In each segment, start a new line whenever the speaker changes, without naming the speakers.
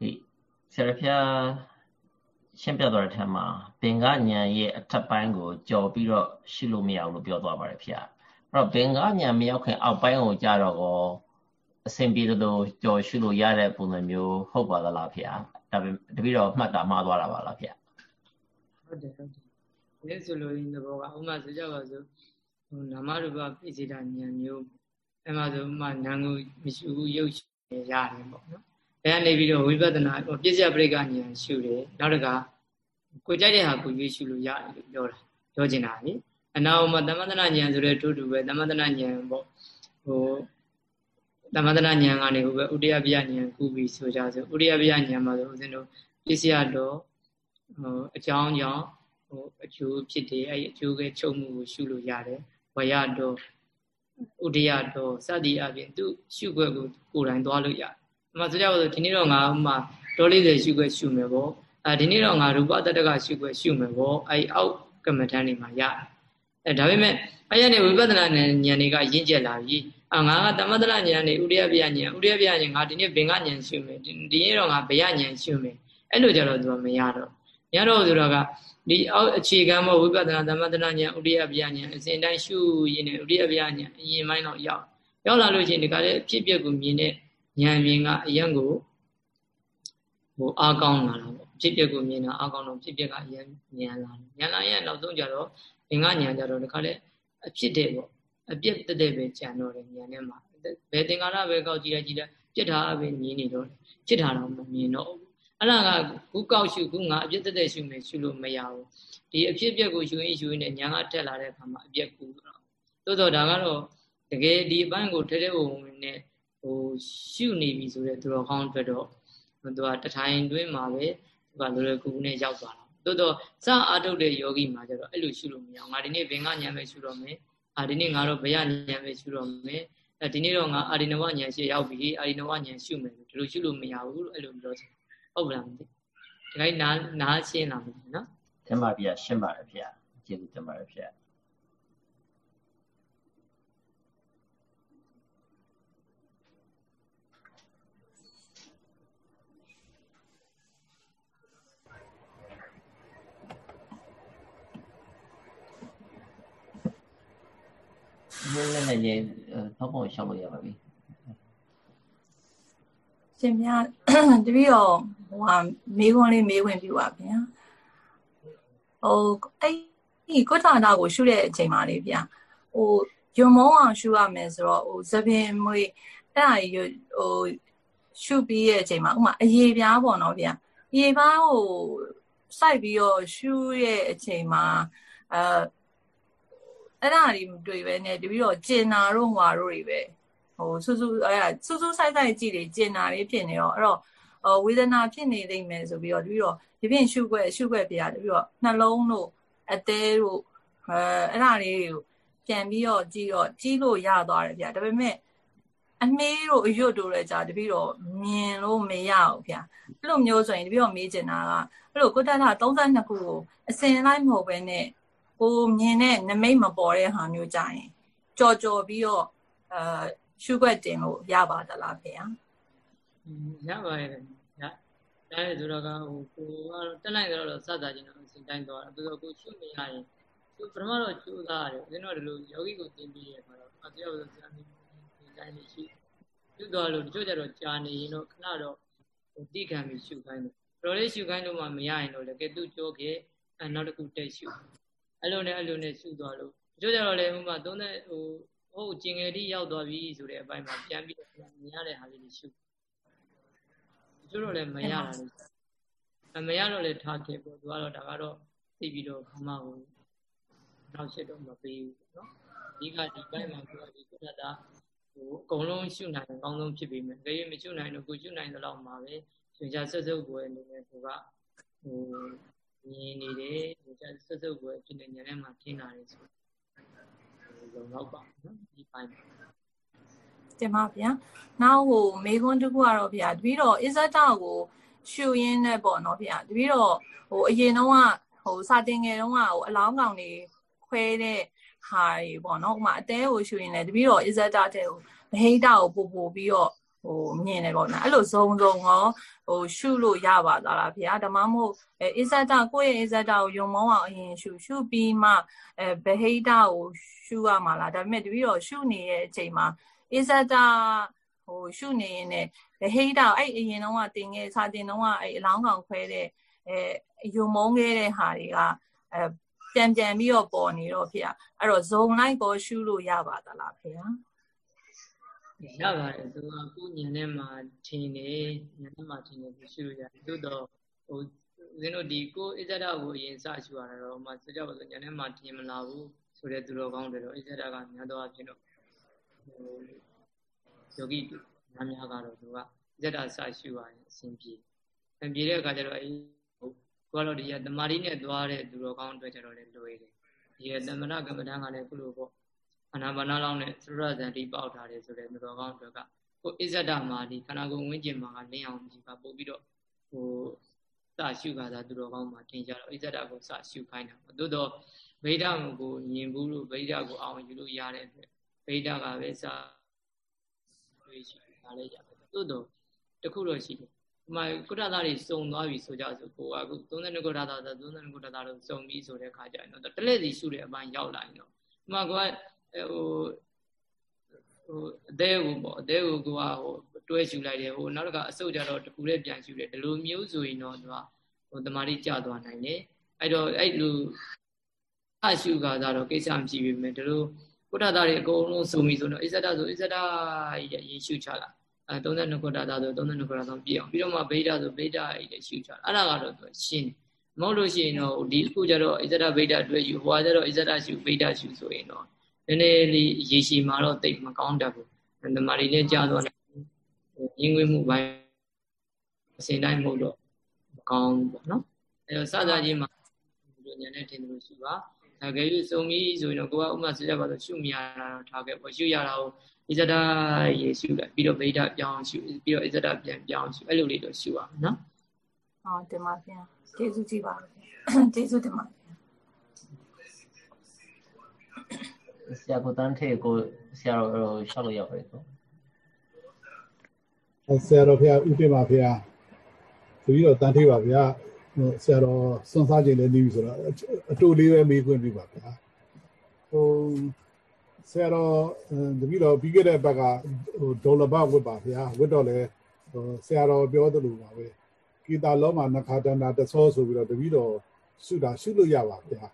ဒီဆရာဖျားရှင်းပြသွားတဲ့ထက်မှာဘင်္ဂဉာဏ်ရဲ့အထက်ပိုင်းကိုကြော်ပြီးတော့ရှိလို့မရဘူးလို့ပြောသွားပါတယ်ဖျားအဲ့တော့ဘင်္ဂဉာဏ်မရောက်ခင်အောက်ပိုင်းကိုကြတော့ကောအစဉ်ပြေလို့ကြော်ရှိလို့ရတဲ့ပုံစံမျိုးဟုတ်ပါသလားဖျားဒါပေမဲ့တပည့်တော်မှတ်တာမှားသွားတာပါလားဖျား
ဟုတ်တယ်ဟုတ်တယ်ဒီဆိုလို့ရင်သဘောကဥမာဆိုကြပါစို့ဟိုနာမရူပပိစိတာဉာဏ်မျိုးအဲ့မှာဆိုဥမာနာငုမရှိဘူးရုပ်ရှိရတယ်ပေါ့နော် အဲကနေပြီးတော့ဝိပဿနာပြည့်စက်ပရိက္ခဉာဏ်ရှုတယ်နောက်တကကိုကြိုက်တဲ့ဟာကိုရွေးရှုလို့ရတယ်လို့ပြောတာပြောချင်တာလေအနာမှာသမထနာဉာဏ်ဆိုတဲ့ထို့တူပဲသမထနာဉာဏ်ပေါ့ဟိုသမထနာဉာဏ်ကနေဟိုပဲဥဒိယပြဉာဏ်ကူပြီးဆိုကြဆိုဥဒိယပြဉာဏ်မှာဆိုဦးဇင်းတို့ပြည့်စက်တော့ဟိုအကြောင်းကြောင့်ဟိုအကျိုးဖြစ်တယ်အဲ့အကျိုးကချုပ်မှုကိုရှုလို့ရတယ်ဝရတော့ဥဒိယတော့စသည်အပြင်သူရှုွက်ကိုကိုယ်တိုင်သွားလို့ရတယ်။ အမှဆိုကြပါစို့ဒီနေ့တော့ငါဥမာဒေါ်40ရှုွက်ရှုမယ်ပေါ့။အဲဒီနေ့တော့ငါရူပတတကရှုွက်ရှုမယ်ပေါ့။အဲဒီအောက်ကမ္မထန်တွေမှာရတယ်။အဲဒါပေမဲ့အဲ့ရနေဝိပဿနာဉာဏ်တွေကရင့်ကျက်လာပြီ။အာငါကသမထနာဉာဏ်နေဥဒိယပြဉာဏ်ဥဒိယပြဉာဏ်ငါဒီနေ့ဘင်္ဂဉာဏ်ရှုမယ်ဒီနေ့တော့ငါဘယဉာဏ်ရှုမယ်။အဲ့လိုကြတော့သူကမရတော့။မရတော့ဆိုတော့ကဒီအောက်အခြေခံမဝိပဿနာသမထနာဉာဏ်ဥဒိယပြဉာဏ်အစဉ်တိုင်းရှုရင်းနဲ့ဥဒိယပြဉာဏ်အရင်ပိုင်းတော့ရောက်ရောက်လာလို့ရှိရင်ဒီကလေးဖြစ်ပျက်ကိုမြင်တဲ့ ဉာဏ်မြင်ကအယံကိုဟိုအားကောင်းလာတာပေါ့ဖြစ်ပျက်ကိုမြင်တာအားကောင်းတော့ဖြစ်ပျက်ကအယံဉာဏ်လာတယ်ဉာဏ်လာရင်နောက်ဆုံးကြတော့သင်္ကဉာဏ်ကြတော့ဒီကလေးအဖြစ်တဲ့ပေါ့အပြစ်တက်တဲ့ပဲကြံတော့တယ်ဉာဏ်ထဲမှာဘယ်သင်္ကာရပဲကောက်ကြည့်လိုက်ကြည့်လိုက်ပြစ်တာပဲမြင်နေတော့ဖြစ်တာတော့မမြင်တော့ဘူးအဲ့ဒါကခုကောက်ရှုခုငါအပြစ်တက်တဲ့ရှုမယ်ရှုလို့မရဘူးဒီအဖြစ်ပြက်ကိုရှုရင်ရှုရင်ဉာဏ်ကတက်လာတဲ့အခါမှာအပြက်ကူတော့သို့တော့ဒါကတော့တကယ်ဒီအပိုင်းကိုထဲထဲဝင်ဝင်နဲ့ ဟိုရှုနေပြီဆိုတဲ့သူတော်ကောင်းအတွက်တော့သူကတထိုင်တွင်းမှာပဲသူကလွယ်လွယ်ကူကူနဲ့ရောက်သွားတာသို့တော့စအာထုတ်တဲ့ယောဂီမှာကျတော့အဲ့လိုရှုလို့မရအောင်ငါဒီနေ့ဘင်္ဂဉာဏ်ပဲရှုတော့မယ်အာဒီနေ့ငါတော့ဘယဉာဏ်ပဲရှုတော့မယ်အဲဒီနေ့တော့ငါအာရိနဝဉာဏ်ရှိရောက်ပြီအာရိနဝဉာဏ်ရှုမယ်ဒီလိုရှုလို့မရဘူးလို့အဲ့လိုပြောချင်ဟုတ်လားမသိဒီကိနားနားရှင်းလာမယ်နော်
တင်ပါဗျာရှင်းပါတယ်ဗျာကျေးဇူးတင်ပါတယ်ဗျာ နည်းနည်းနဲ့ထောက်ဖို့ရှောက်လို့ရပါပြီ
ရှင်များတပည့်တော်ဟိုဟာမေးခွန်းလေးမေးဝင်ပြပါဗျာဟိုအဲ့ဒီကုဋ္ဌာနာကိုရှုတဲ့အချိန်မှာလေးဗျာဟိုယုံမောအောင်ရှုရမယ်ဆိုတော့ဟိုသပင်မွေအဲ့ဒါကြီးဟိုရှုပြီးရဲ့အချိန်မှာဥမာအရေပြားပေါ့နော်ဗျာအရေပြားဟိုစိုက်ပြီးတော့ရှုရဲ့အချိန်မှာအဲ အဲ့ဒါတွေမတွေ့ပဲနဲ့တပြီးတော့ကျင်နာတို့ဟွာတို့တွေပဲဟိုစူးစူးအဲ့ဒါစူးစူးဆိုင်ဆိုင်ကြည့်တယ်ကျင်နာလေးဖြစ်နေတော့အဲ့တော့ဝေဒနာဖြစ်နေသိမ့်မယ်ဆိုပြီးတော့တပြီးတော့ဒီပြင်ရှုွက်ရှုွက်ပြရတပြီးတော့နှလုံးတို့အသေးတို့အဲအဲ့ဒါလေးတွေကိုပြန်ပြီးတော့ကြည့်တော့ကြည့်လို့ရသွားတယ်ဗျာဒါပေမဲ့အမေးတို့အရွတ်တို့လည်းကြာတပြီးတော့မြင်လို့မရဘူးဗျာအဲ့လိုမျိုးဆိုရင်တပြီးတော့မေးချင်တာကအဲ့လိုကိုတတ်တာ32ခုကိုအစင်လိုက်မဟုတ်ပဲနဲ့ ကိုမြင်တဲ့နမိတ်မပေါ်တဲ့ဟာမျိုးကြရင်ကြော်ကြော်ပြီးတော့အာရှုွက်တင်လို့ရပါသလားဖေ။
ရပါရဲ့။ရ။ဒါဆိုတော့ကဟိုကိုကတော့တက်လိုက်တော့စသချင်းတော့အစဉ်တိုင်းသွားတာ။ပြီးတော့ကိုရှုနေရရင်သူပထမတော့ကျိုးသားရတယ်။ဦးဇင်းတို့ဒီလိုယောဂီကိုသင်ပြီးရမှာတော့အတရားဆိုဆရာမင်းဒီတိုင်းလေးရှိ။ရှုသွားလို့တချို့ကျတော့ကြာနေရင်တော့ခဏတော့ဟိုတိခံပြီးရှုခိုင်းတယ်။တော်လေးရှုခိုင်းလို့မှမရရင်တော့လေကဲသူ့ကြောခဲ့အဲနောက်တစ်ခုတက်ရှု။ အဲ့လိုနဲ့အဲ့လိုနဲ့ရှုသွားလို့တချို့ကြတော့လည်းဥမာသုံးတဲ့ဟိုဟုတ်ကျင်ငယ်တိရောက်သွားပြီဆိုတဲ့အပိုင်းမှာပြန်ပြီးမြင်ရတဲ့ဟာလေးတွေရှုတချို့တော့လည်းမရတာလေအမရတော့လည်းထားခဲ့ပေါ့သူကတော့ဒါကတော့သိပြီးတော့ခမဟိုနောက်ရှစ်တော့မပေးဘူးเนาะဒီကဒီပိုင်းမှာသူကဒီကုသတာဟိုအကုန်လုံးရှုနိုင်အကောင်းဆုံးဖြစ်ပြီးမယ်ကြည့်မရှုနိုင်တော့ကိုရှုနိုင်တဲ့လောက်မှာပဲရှင်ချဆက်စုပ်ပွဲအနေနဲ့သူကဟို မြင်နေတယ်ဟိုကျဆွတ်ဆုပ်ပွဲဖြစ်နေညနေမှာထင်းလာတယ်ဆိုလုံလောက်ပါနော်ဒီပိုင်း
တင်ပါဗျာနောက်ဟိုမေခွန်းတစ်ခုကတော့ဗျာတပီတော့အစ္ဆဒကိုရှူရင်းနဲ့ပေါ့နော်ဗျာတပီတော့ဟိုအရင်တော့ဟိုစာတင်ငယ်တော့ဟိုအလောင်းကောင်တွေခွဲတဲ့ဟာတွေပေါ့နော်ဥမာအသေးကိုရှူရင်လည်းတပီတော့အစ္ဆဒတဲ့ဟိုမဟိတကိုပို့ပို့ပြီးတော့ ဟဟိုမြင်တယ်ပေါ့နော်အဲ့လိုဇုံဇုံရောဟိုရှုလို့ရပါသလားဗျာဓမ္မမဟုတ်အဲအစ္ဆဒကိုယ့်ရဲ့အစ္ဆဒကိုယုံမောင်းအောင်အရင်ရှုရှုပြီးမှအဲဗဟိတကိုရှုရမှာလားဒါပေမဲ့တပည့်တော်ရှုနေတဲ့အချိန်မှာအစ္ဆဒဟိုရှုနေရင်လည်းဗဟိတအဲ့အရင်တော့ကတင်ခဲ့စာတင်တော့ကအဲ့အလောင်းကောင်ခွဲတဲ့အဲယုံမုန်းခဲ့တဲ့ဟာတွေကအဲပြန်ပြန်ပြီးတော့ပေါ်နေတော့ဖေ။အဲ့တော့ဇုံလိုက်ကိုရှုလို့ရပါသလားဖေ။
ရပါတယ်သူကကိုညံထဲမှာထင်နေညံထဲမှာထင်နေပြီးရှုလို့ရတယ်သို့တော့ဟိုဦးဇင်းတို့ဒီကိုအစ္ဆဒကိုအရင်စရှုရတာတော့မှစကြပါစို့ညံထဲမှာထင်မလာဘူးဆိုတဲ့သူတော်ကောင်းတွေတော့အစ္ဆဒကများတော့အဖြစ်တော့ဟိုယောဂီများများကတော့သူကအစ္ဆဒစရှုရရင်အစဉ်ပြေအစဉ်ပြေတဲ့အခါကျတော့အဲကိုကတော့ဒီကတမာရီနဲ့သွားတဲ့သူတော်ကောင်းအတွက်ကျတော့လည်းလွယ်တယ်ဒီကသမဏကမ္မဋ္ဌာန်းကလည်းခုလိုပေါ့ အနာဘာနာလောင်းနဲ့သရဇန်တိပေါက်ထားတယ်ဆိုတဲ့သူတော်ကောင်းအတွက်ကကိုအစ္ဆဒမှာဒီခန္ဓာကိုယ်ဝင်းကျင်မှာကလင်းအောင်ကြည့်ပါပို့ပြီးတော့ဟိုစရှုခါသာသူတော်ကောင်းမှာထင်ကြတော့အစ္ဆဒကိုစရှုခိုင်းတာပေါ့သို့တော့ဗိဓကိုညင်ဘူးလို့ဗိဓကိုအောင်ယူလို့ရတဲ့အတွက်ဗိဓကပဲစတွေးရှိတာလည်းရတယ်သို့တော့တခုတော့ရှိတယ်ဒီမှာကုဋ္ဌသားတွေစုံသွားပြီဆိုကြဆိုကိုကအခု32ကုဋ္ဌသားဆို32ကုဋ္ဌသားလို့စုံပြီဆိုတဲ့ခါကျရင်တော့တလက်စီရှုတဲ့အပိုင်းရောက်လာရင်တော့ဒီမှာကိုက ဟိုဟိုအသေးကိုပေါ့အသေးကိုကိုကဟိုတွဲရှူလိုက်တယ်ဟိုနောက်တစ်ခါအစုပ်ကြတော့တခုလေးပြန်ရှူတယ်ဒီလိုမျိုးဆိုရင်တော့သူကဟိုတမာတိကျသွားနိုင်တယ်အဲ့တော့အဲ့လိုအရှုကသာတော့ကိစ္စမရှိပြီမယ်ဒီလိုကုဋ္ဌသားတွေအကုန်လုံးစုံပြီဆိုတော့ဣဇဒဆိုဣဇဒရဲ့ရေရှုချလာအဲ32ခုတာသာဆို32ခုတာဆိုပြည့်အောင်ပြီးတော့မှဗိဒဆိုဗိဒအဲ့ဒါရှုချလာအဲ့ဒါကတော့သူရှင်းမဟုတ်လို့ရှိရင်တော့ဒီအခုကျတော့ဣဇဒဗိဒအတွက်ယူဟိုကကျတော့ဣဇဒရှုဗိဒရှုဆိုရင်တော့ နည်းနည်းလေးရေရှည်မှာတော့တိတ်မကောင်းတတ်ဘူးဓမ္မရီလည်းကြားသွားတယ်ရင်းငွေမှုပိုင်းအစဉ်တိုင်းမဟုတ်တော့မကောင်းဘူးပေါ့နော်အဲတော့စသချင်းမှာဒီညနေထင်လို့ရှိပါဒါကြရွစုံပြီဆိုရင်တော့ကိုကဥမာစကြပါဆိုရှုမြရတာတော့ထားခဲ့ပေါ့ရှုရတာကိုဣဇဒရေရှုလိုက်ပြီးတော့ဗိဒပြောင်းရှုပြီးတော့ဣဇဒပြန်ပြောင်းရှုအဲ့လိုလေးတော့ရှုရအောင်နော်
ဟုတ်တင်ပါဗျာကျေးဇူးကြည့်ပါကျေးဇူးတင်ပါ
ဆရာကိုတန်းထေကိုဆရာတော်ရှောက်လို့ရပါတယ်ကော
ဆရာတော်ဖေဥတ္တမဖေသူပြီးတော့တန်းထေပါဗျာဆရာတော်စွန့်စားခြင်းလည်းနေပြီဆိုတော့အတူလေးပဲမေးခွင့်ပြပါဗျာဟိုဆရာတော်တပည့်တော်ပြီးခဲ့တဲ့ဘက်ကဟိုဒေါ်လဘဝတ်ပါဗျာဝတ်တော့လေဟိုဆရာတော်ပြောသလိုပါပဲကီတာလောမှာနခါတန္တာတဆောဆိုပြီးတော့တပည့်တော်ရှုတာရှုလို့ရပါဗျာဒါ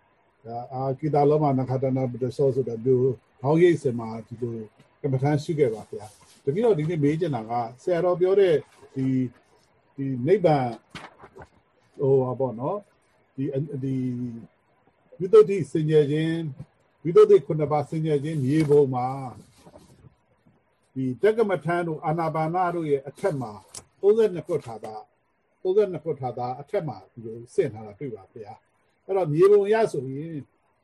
အာကီတာလောမှာနခါတန္တာတဆောဆိုတဲ့ဒီဘောင်းရိပ်စင်မှာဒီလိုကမ္ဘာထမ်းရှုခဲ့ပါဗျာတပည့်တော်ဒီနေ့မေးချင်တာကဆရာတော်ပြောတဲ့ဒီဒီနိဗ္ဗာန်ဟိုပါပေါ့နော်ဒီဒီဝိသုဒ္ဓိစင်ကြယ်ခြင်းဝိသုဒ္ဓိခုနှစ်ပါးစင်ကြယ်ခြင်းမြေပုံမှာဒီတက္ကမထန်တို့အာနာပါနာတို့ရဲ့အထက်မှာ32ခုထာတာ32ခုထာတာအထက်မှာဒီလိုစင့်ထားတာတွေ့ပါဗျာ အဲ့တော့မြေပုံရဆိုရင်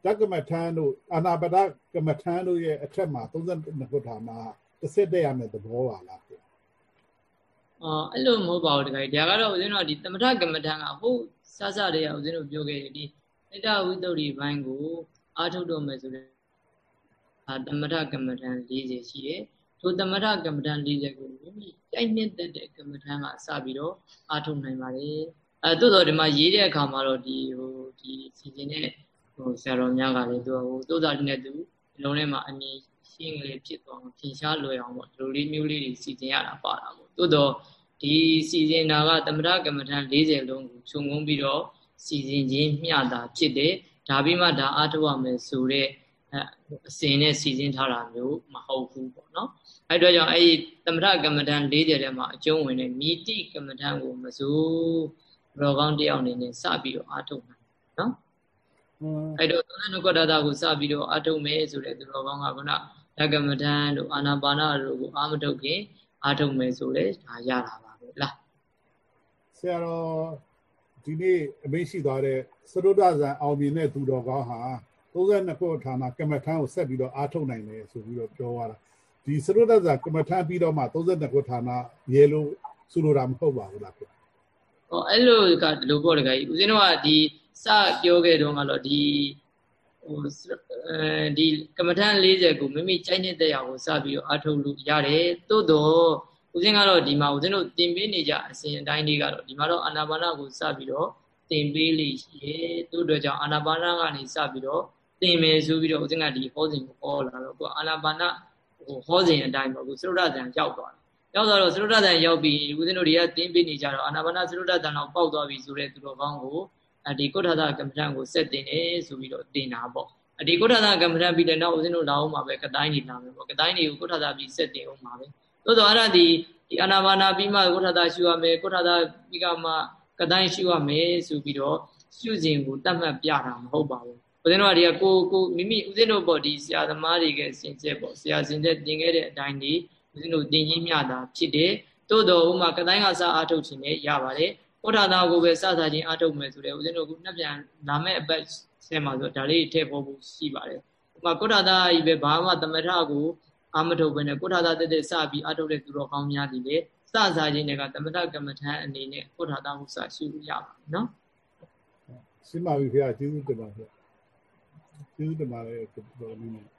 တက္ကမထန်တို့အာနာပါဒကမထန်တို့ရဲ့အထက်မှာ32ခုထာမှာတစ်စစ်တည်းရမယ်သဘောပါလားဗျာ
အော်အဲ့လိုမဟုတ်ပါဘူးတခါကြီးဒါကတော့ဦးဇင်းတို့ဒီသမထကမ္မထံကဟုတ်စစတည်းကဦးဇင်းတို့ပြောခဲ့တယ်ဒီမေတ္တာဝိတ္တုဘိုင်းကိုအာထုတ်တော့မယ်ဆိုတဲ့အာသမထကမ္မထံ40ရှိတယ်ထိုသမထကမ္မထံ40ကိုမိမိကြိုက်နှစ်တဲ့ကမ္မထံကစပြီးတော့အာထုတ်နိုင်ပါတယ်အဲသို့တော်ဒီမှာရေးတဲ့အခါမှာတော့ဒီဟို ဒီစီစဉ်တဲ့ဟိုဆရာတော်များကလည်းသူဟိုတိုးစားတဲ့သူလုံးထဲမှာအမြင်ရှင်းကလေးဖြစ်သွားအောင်ထင်ရှားလွယ်အောင်ပေါ့ဒီလိုလေးမျိုးလေးတွေစီစဉ်ရတာပါတာပေါ့သို့တော့ဒီစီစဉ်တာကသမထကမ္မထံ40လုံးကိုခြုံငုံပြီးတော့စီစဉ်ခြင်းမျှတာဖြစ်တယ်ဒါပြီးမှဒါအားထုတ်ရမယ်ဆိုတဲ့အစဉ်နဲ့စီစဉ်ထားတာမျိုးမဟုတ်ဘူးပေါ့နော်အဲ့တော့ကြောင့်အဲ့ဒီသမထကမ္မထံ40ထဲမှာအကျုံးဝင်တဲ့မိတိကမ္မထံကိုမစိုးရောကောင်းတယောက်အနေနဲ့စပြီးတော့အားထုတ် နိုင်နော်အဲ့တော့သုံးနုကတတာကိုစပြီးတော့အားထုတ်မယ်ဆိုတဲ့သူတော်ကောင်းကခုနဓကမ္မထံတို့အာနာပါနတို့ကိုအားမထုတ်ခင်အားထုတ်မယ်ဆိုလေဒါရတာပါပဲလား
ဆရာတော်ဒီနေ့အမိရှိသွားတဲ့သရုဒ္ဒဇံအောင်မြင်တဲ့သူတော်ကောင်းဟာ32ခုဌာနကမ္မထံကိုဆက်ပြီးတော့အားထုတ်နိုင်တယ်ဆိုပြီးတော့ပြောသွားတာဒီသရုဒ္ဒဇံကမ္မထံပြီးတော့မှ32ခုဌာနရဲလို့ဆိုလိုတာမဟုတ်ပါဘူးလားခင်
ဟောအဲ့လိုကဒီလိုပေါ့လေခင်ဦးဇင်းတို့ကဒီ စပြောခဲ့တော့ကတော့ဒီဟိုအဲဒီကမ္မထံ40ကိုမိမိကြိုက်နေတဲ့အောင်ကိုစပြီးတော့အားထုတ်လို့ရတယ်သို့တော့ဦးဇင်းကတော့ဒီမှာဦးဇင်းတို့တင်ပေးနေကြအစဉ်အတိုင်းလေးကတော့ဒီမှာတော့အာနာပါနကိုစပြီးတော့တင်ပေးလိရှိရဲ့သူ့အတွက်ကြောင့်အာနာပါနကနေစပြီးတော့တင်မယ်ဆိုပြီးတော့ဦးဇင်းကဒီဟောစဉ်ကိုဟောလာတော့ကိုအာနာပါနဟိုဟောစဉ်အတိုင်းပေါ့ကိုသရုဒ္ဒဇံရောက်သွားတယ်ရောက်သွားတော့သရုဒ္ဒဇံရောက်ပြီးဦးဇင်းတို့တွေကတင်ပေးနေကြတော့အာနာပါနသရုဒ္ဒဇံတော့ပေါက်သွားပြီဆိုတဲ့သူတော်ကောင်းကို ဒီကုဋ္ဌာသကမ္မထံကိုဆက်တင်တယ်ဆိုပြီးတော့တင်တာပေါ့အဒီကုဋ္ဌာသကမ္မထံပြီးတဲ့နောက်ဦးဇင်းတို့လာအောင်မှာပဲကတိုင်းနေလာမယ်ပေါ့ကတိုင်းတွေကိုကုဋ္ဌာသပြီးဆက်တင်အောင်မှာပဲသို့တော့အဲ့ဒါဒီဒီအာနာပါနာပြီးမှကုဋ္ဌာသရှုရမယ်ကုဋ္ဌာသပြီးကမှကတိုင်းရှုရမယ်ဆိုပြီးတော့ရှုစဉ်ကိုတတ်မှတ်ပြတာမဟုတ်ပါဘူးဦးဇင်းတို့ကဒီကကိုကိုမိမိဦးဇင်းတို့ပေါ့ဒီဆရာသမားတွေကစင်ချက်ပေါ့ဆရာစင်ချက်တင်ခဲ့တဲ့အတိုင်းဒီဦးဇင်းတို့တင်ကြီးမြတာဖြစ်တယ်သို့တော့ဥမာကတိုင်းကစအားထုတ်ခြင်းနဲ့ရပါတယ် ကုဋ္ဌာသကိုပဲစစချင်းအားထုတ်မယ်ဆိုတဲ့ဦးဇင်းတို့ကနှစ်ပြန်လာမဲ့အပတ်ဆဲမှာဆိုဒါလေးထည့်ဖို့ရှိပါတယ်ဥမာကုဋ္ဌာသကြီးပဲဘာမှသမထကိုအာမထုတ်ပဲနဲ့ကုဋ္ဌာသတက်တက်စပြီးအားထုတ်တဲ့သူတော်ကောင်းများဒီလေစစားခြင်းတွေကသမထကမ္မထန်အနေနဲ့ကုဋ္ဌာသဟုစရှုရပါနော်
ရှင်းပါပြီခင်ဗျာကျေးဇူးတင်ပါခင်ဗျာကျေးဇူးတင်ပါတယ်တော်နည်း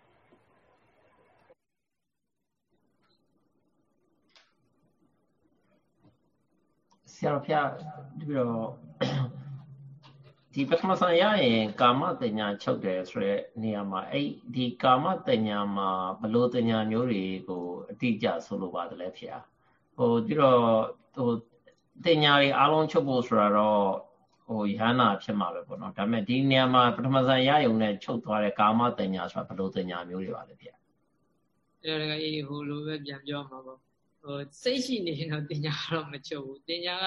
ဆရာဖျားပြီးတော့ဒီပထမဆန်ရရင်ကာမတညာချုပ်တယ်ဆိုတဲ့နေရာမှာအဲ့ဒီကာမတညာမှာဘလို့တညာမျိုးတွေကိုအတိအကျဆိုလိုပါတယ်လေဖျားဟိုပြီးတော့ဟိုတညာတွေအားလုံးချုပ်ဖို့ဆိုတာတော့ဟိုယန္နာဖြစ်မှာပဲပေါ့နော်ဒါပေမဲ့ဒီနေရာမှာပထမဆန်ရယုံနဲ့ချုပ်သွားတဲ့ကာမတညာဆိုတာဘလို့တညာမျိုးတွေပါလဲဖျား
အဲ့ဒါကအေးဟိုလိုပဲပြန်ပြောမှာပေါ့ ဟိုစိတ်ရှိနေရင်တော့တင်ညာတော့မချုပ်ဘူးတင်ညာက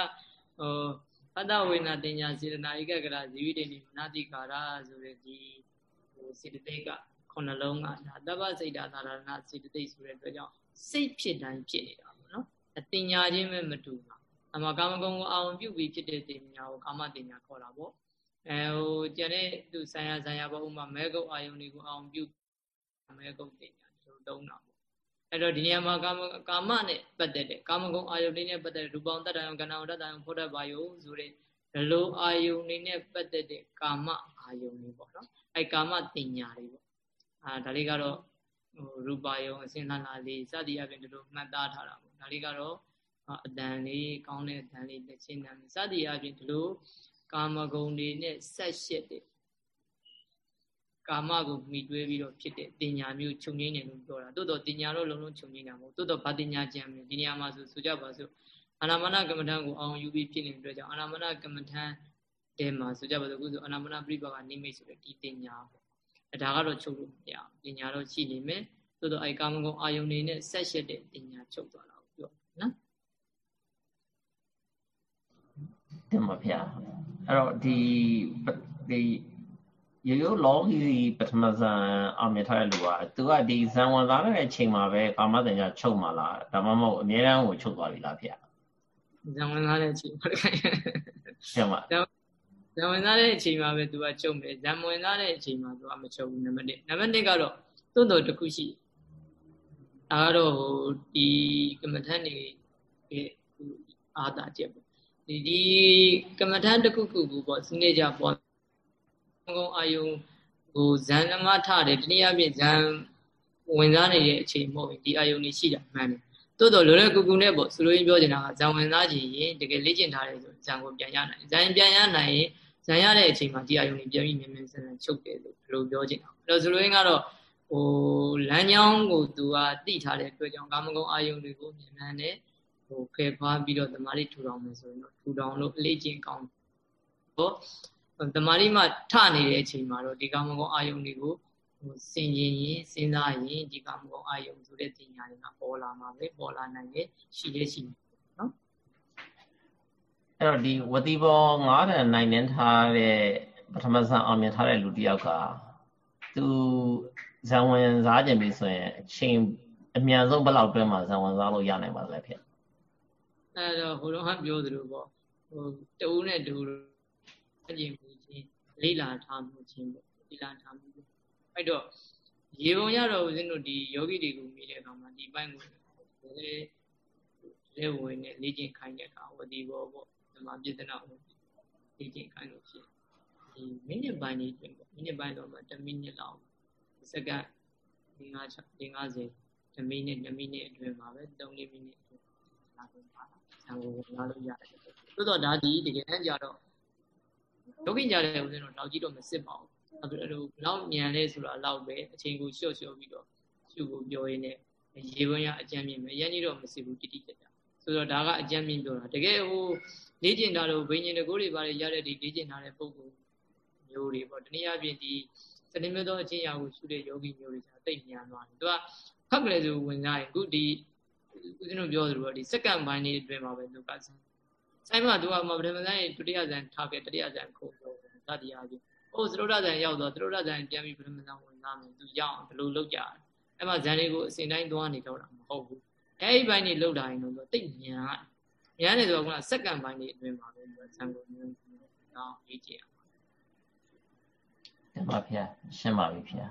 ဟိုအတ္တဝေနာတင်ညာစေတနာဧကကရာဇီဝိတေနိမနာတိကာရဆိုတဲ့ဒီဟိုစေတသိက်ကခုနှလုံးကဒါတပ္ပစိတ်တာသာရဏစေတသိက်ဆိုတဲ့အတွက်ကြောင့်စိတ်ဖြစ်တိုင်းဖြစ်နေတာပေါ့နော်အတင်ညာချင်းပဲမတူတာအမကာမဂုဏ်ကိုအောင်ပြုပြီးဖြစ်တဲ့တင်ညာကိုကာမတင်ညာခေါ်တာပေါ့အဲဟိုကျန်တဲ့သူဆံရဆံရပေါ့ဥမာမဲကုတ်အာယုန်တွေကိုအောင်ပြုမဲကုတ်တင်ညာတို့တုံးတာ အဲ့တော့ဒီနေရာမှာကာမကာမနဲ့ပတ်သက်တဲ့ကာမဂုဏ်အာယုန်လေးနဲ့ပတ်သက်တဲ့ရူပံတတ္တယံကဏ္ဍဝတ္တယံဖောတ္တဘာယုဆိုတဲ့ဘလိုအာယုန်လေးနဲ့ပတ်သက်တဲ့ကာမအာယုန်လေးပေါ့နော်အဲ့ကာမတင်ညာတွေပေါ့အာဒါလေးကတော့ဟိုရူပယုံအစင်လှလှလေးစသည်အပြင်ဒီလိုမှတ်သားထားတာပေါ့ဒါလေးကတော့အတန်လေးကောင်းတဲ့အတန်လေးတစ်ချင်းတန်စသည်အပြင်ဒီလိုကာမဂုဏ်တွေနဲ့ဆက်ရှက်တဲ့ ကာမကိုမိတွဲပြီးတော့ဖြစ်တဲ့တင်ညာမျိုးခြုံငိမ့်တယ်လို့ပြောတာတိုးတော့တင်ညာတော့လုံးလုံးခြုံငိမ့်တာမဟုတ်တိုးတော့ဗာတင်ညာကြံမယ်ဒီနေရာမှာဆိုဆိုကြပါစို့အာနာမနကမ္မထံကိုအောင်ယူပြီးဖြစ်နေတဲ့အတွက်ကြောင့်အာနာမနကမ္မထံတဲမှာဆိုကြပါစို့ခုဆိုအာနာမနပြိပကနိမိတ်ဆိုတဲ့ဒီတင်ညာပေါ့အဲဒါကတော့ချုပ်လို့မရဘူးတင်ညာတော့ရှိနေမယ်တိုးတော့အဲကာမဂုဏ်အာယုန်နေနဲ့ဆက်ရှက်တဲ့တင်ညာချုပ်သွားတာကိုပြောနော်
တင်ပါဗျာအဲ့တော့ဒီဒီ ရိုးရိုးလောကီပထမဇန်အောင်မြင်ထားတဲ့လူကသူကဒီဇန်ဝင်စားတဲ့အချိန်မှာပဲကာမတင်ညာချုပ်มาလားဒါမှမဟုတ်အများအားကိုချုပ်သွားပြီလားဗျာ
ဇန်ဝင်စားတဲ့အချိန်ပါခိုင်း
ကျမ
ဇန်ဝင်စားတဲ့အချိန်မှာပဲသူကချုပ်မယ်ဇန်ဝင်စားတဲ့အချိန်မှာသူကမချုပ်ဘူးနံပါတ်1နံပါတ်2ကတော့သွတ်တော်တစ်ခုရှိဒါကတော့ဟိုဒီကမ္မထန်နေအာသာချက်ပေါ့ဒီဒီကမ္မထန်တစ်ခုခုကိုပေါ့စနစ်ကြပေါ့ ကုန်းအာယုံဟိုဇန်နမထတယ်တနည်းအားဖြင့်ဇန်ဝင်စားနေတဲ့အချိန်မဟုတ်ဘူးဒီအာယုံကြီးရှိတာမှန်တယ်တိုးတော့လောလောကူကူနဲ့ပေါ့ဆိုလိုရင်းပြောချင်တာကဇန်ဝင်စားခြင်းရင်တကယ်လေ့ကျင့်ထားတယ်ဆိုဇန်ကိုပြန်ရနိုင်ဇန်ပြန်ရနိုင်ရင်ဇန်ရတဲ့အချိန်မှာဒီအာယုံကြီးပြန်ပြီးမြင်မြင်ဆန်ဆန်ချုပ်တယ်လို့ဘယ်လိုပြောချင်တာအဲ့တော့ဆိုလိုရင်းကတော့ဟိုလမ်းကြောင်းကိုသူကတိထားတဲ့အတွက်ကြောင့်ကာမဂုဏ်အာယုံတွေကိုမြင်မှန်းတယ်ဟိုဖယ်ခွာပြီးတော့တမာရီထူထောင်မယ်ဆိုရင်တော့ထူထောင်လို့အလေးကျင့်ကောင်းတော့ တမာရီမှထနေတဲ့အချိန်မှာတော့ဒီကာမဂုဏ်အာယုန်တွေကိုဟိုစင်ရင်ရင်စဉ်းစားရင်ဒီကာမဂုဏ်အာယုန်ဆိုတဲ့တင်ညာတွေကပေါ်လာမှာပဲပေါ်လာနိုင်ရဲ့ရှိရဲ့ရှိနော်
အဲ့တော့ဒီဝတိဘော9တန်နိုင်နှင်းထားတဲ့ပထမဆန်အောင်မြင်ထားတဲ့လူတစ်ယောက်ကသူဇံဝင်စားခြင်းပြီဆိုရင်အချိန်အမြန်ဆုံးဘယ်လောက်တွင်းမှာဇံဝင်စားလို့ရနိုင်ပါသလဲဖြစ်
အဲ့တော့ဟိုတော့ပြောသလိုပေါ့ဟိုတူနဲ့တူ အကျင့်မှုချင်းလိလာထားမှုချင်းပေါ့လိလာထားမှုအဲ့တော့ရေပုံရတော့ဦးဇင်းတို့ဒီယောဂီတွေကိုမိတဲ့အခါမှာဒီပိုင်းကိုလေလေဝင်နဲ့လေ့ကျင့်ခိုင်းတဲ့အခါဝတိဘောပေါ့ဓမ္မပြဒနာကိုလေ့ကျင့်ခိုင်းလို့ဖြစ်ဒီမိနစ်ပိုင်းလေးတွင်ပေါ့မိနစ်ပိုင်းတော့မှ10မိနစ်လောက်စက္ကန့်5 50 50မိနစ်2မိနစ်အတွင်းမှာပဲ3-4မိနစ်အတွင်းလာတယ်ပါဆံကိုဝင်လာလို့ရတယ်သို့တော့ဒါဒီတကယ်တမ်းကြတော့ ယောဂိညာတဲ့ဦးဇင်းတို့တော့ကြည့်တော့မစစ်ပါဘူးအဲ့လိုဘလောက်မြန်လဲဆိုတာတော့ပဲအချိန်ကိုလျှော့လျှော့ပြီးတော့ရှုကိုပြောရင်းနဲ့ရေပွင့်ရအကြမ်းမြင်မယ်ရန်ကြီးတော့မစစ်ဘူးတိတိကျကျဆိုတော့ဒါကအကြမ်းမြင်ပြောတာတကယ်ဟိုလေ့ကျင့်တာလို့ဘိညာဉ်တကိုးတွေပါရတဲ့ဒီလေ့ကျင့်တာတဲ့ပုံကူမျိုးတွေပေါ့တနည်းအားဖြင့်ဒီစနေမြတ်သောအချင်းရာကိုရှုတဲ့ယောဂီမျိုးတွေကျတိတ်မြန်သွားတယ်သူကဖတ်ကလေးဆိုဝင်စားရင်အခုဒီဦးဇင်းတို့ပြောသလိုပေါ့ဒီစက္ကန့်ပိုင်းလေးအတွင်းမှာပဲသူက ဆိုင်မှာသူကမပဒမဆိုင်ဒုတိယဇန်ထားခဲ့တတိယဇန်ခုပြောတတိယကြီးဟိုသရုဒ္ဒဇန်ရောက်တော့သရုဒ္ဒဇန်ပြန်ပြီးပဒမဇန်ဝင်စားမယ်သူရောက်အောင်ဘယ်လိုလုပ်ကြလဲအဲ့မှာဇန်လေးကိုအစဉ်တိုင်းသွားနေတော့တာမဟုတ်ဘူးအဲ့ဒီဘိုင်းနေလောက်တာရင်တော့တိတ်မြန်မြန်တယ်ဆိုတော့ကစက္ကန့်ပိုင်းလေးအတွင်းမှာပဲဇန်ကိုမျိုးတော့ရေးကြည့်ရအောင်
တင်ပါဗျာရှင်းပါပြီဗျာ